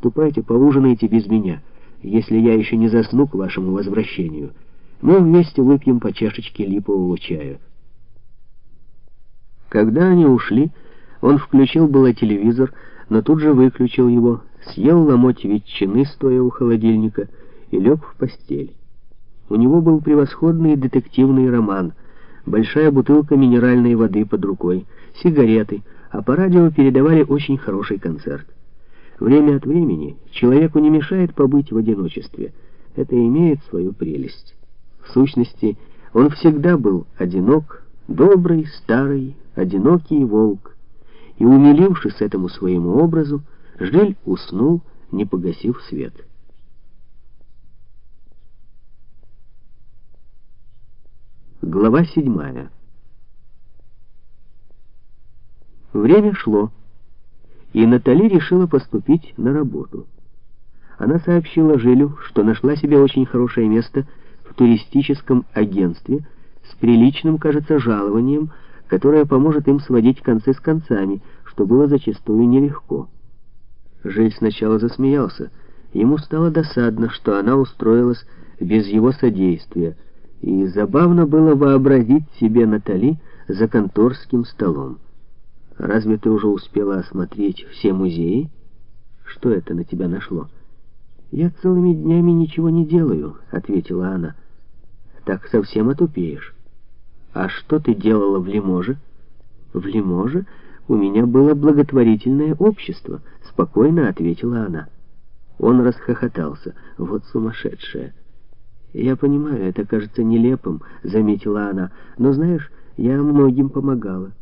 Ступайте, поужинайте без меня, если я еще не засну к вашему возвращению. Мы вместе выпьем по чашечке липового чая». Когда они ушли, он включил было телевизор, но тут же выключил его, съел ломоть ветчины, стоя у холодильника, и лег в постель. У него был превосходный детективный роман, большая бутылка минеральной воды под рукой, сигареты, а по радио передавали очень хороший концерт. Время от времени человеку не мешает побыть в одиночестве. Это имеет свою прелесть. В сущности, он всегда был одинок, добрый, старый, одинокий волк. И, умилившись этому своему образу, Жиль уснул, не погасив свет. Глава седьмая. Время шло, и Натали решила поступить на работу. Она сообщила Жилю, что нашла себе очень хорошее место в туристическом агентстве с приличным, кажется, жалованием, которое поможет им сводить концы с концами, что было зачастую нелегко. Жиль сначала засмеялся. Ему стало досадно, что она устроилась без его содействия, и забавно было вообразить себе Натали за конторским столом. «Разве ты уже успела осмотреть все музеи? Что это на тебя нашло?» «Я целыми днями ничего не делаю», — ответила она. «Так совсем отупеешь». «А что ты делала в Лиможе?» «В Лиможе у меня было благотворительное общество», — спокойно ответила она. Он расхохотался. «Вот сумасшедшая!» «Я понимаю, это кажется нелепым», — заметила она. «Но знаешь, я многим помогала.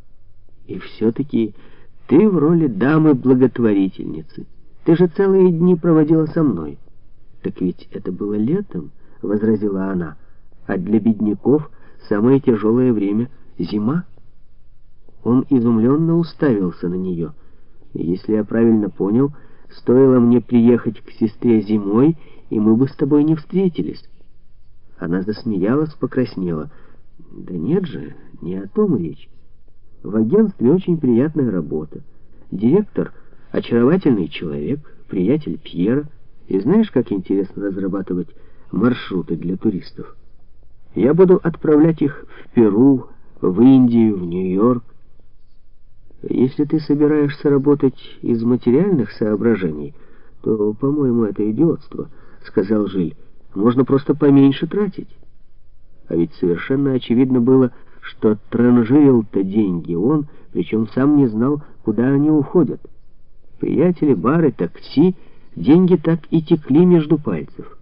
И все-таки ты в роли дамы-благотворительницы. Ты же целые дни проводила со мной». «Так ведь это было летом», — возразила она. «А для бедняков...» самое тяжелое время — зима. Он изумленно уставился на нее. Если я правильно понял, стоило мне приехать к сестре зимой, и мы бы с тобой не встретились. Она засмеялась, покраснела. Да нет же, не о том речь. В агентстве очень приятная работа. Директор — очаровательный человек, приятель Пьера. И знаешь, как интересно разрабатывать маршруты для туристов? Я буду отправлять их в Перу, в Индию, в Нью-Йорк. Если ты собираешься работать из материальных соображений, то, по-моему, это идиотство, сказал Жиль. Можно просто поменьше тратить. А ведь совершенно очевидно было, что транжирил-то деньги он, причем сам не знал, куда они уходят. Приятели, бары, такси, деньги так и текли между пальцев.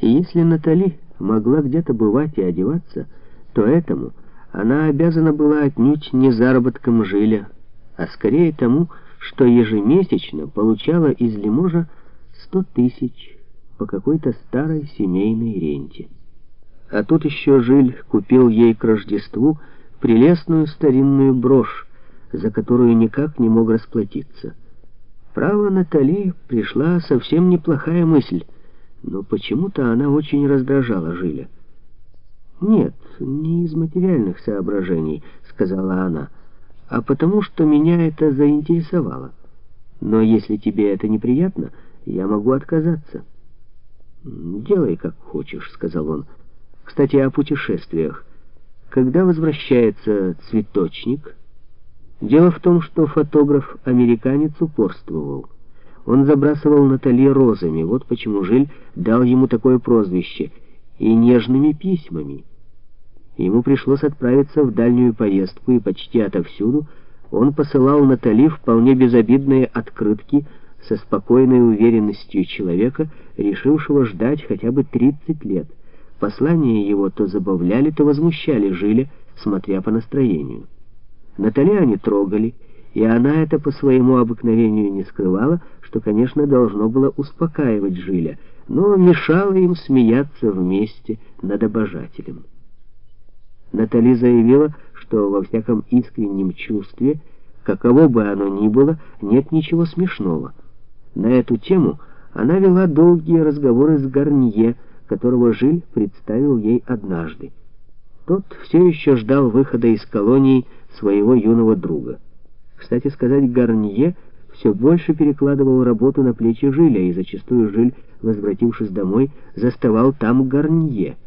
И если Натали могла где-то бывать и одеваться, то этому она обязана была отнюдь не заработком жиля, а скорее тому, что ежемесячно получала из Лиможа сто тысяч по какой-то старой семейной ренте. А тут еще Жиль купил ей к Рождеству прелестную старинную брошь, за которую никак не мог расплатиться. Право, Натали пришла совсем неплохая мысль — но почему-то она очень раздражала Жиля. «Нет, не из материальных соображений», — сказала она, «а потому что меня это заинтересовало. Но если тебе это неприятно, я могу отказаться». «Делай, как хочешь», — сказал он. «Кстати, о путешествиях. Когда возвращается цветочник?» Дело в том, что фотограф-американец упорствовал. Он забрасывал Натали розами, вот почему Жиль дал ему такое прозвище, и нежными письмами. Ему пришлось отправиться в дальнюю поездку, и почти отовсюду он посылал Натали вполне безобидные открытки со спокойной уверенностью человека, решившего ждать хотя бы 30 лет. Послания его то забавляли, то возмущали Жиля, смотря по настроению. Натали они трогали, и она это по своему обыкновению не скрывала, что, конечно, должно было успокаивать Жиля, но мешало им смеяться вместе над обожателем. Натали заявила, что во всяком искреннем чувстве, каково бы оно ни было, нет ничего смешного. На эту тему она вела долгие разговоры с Гарнье, которого Жиль представил ей однажды. Тот все еще ждал выхода из колонии своего юного друга. Кстати сказать, Гарнье все больше перекладывал работу на плечи Жиля, и зачастую Жиль, возвратившись домой, заставал там Гарнье —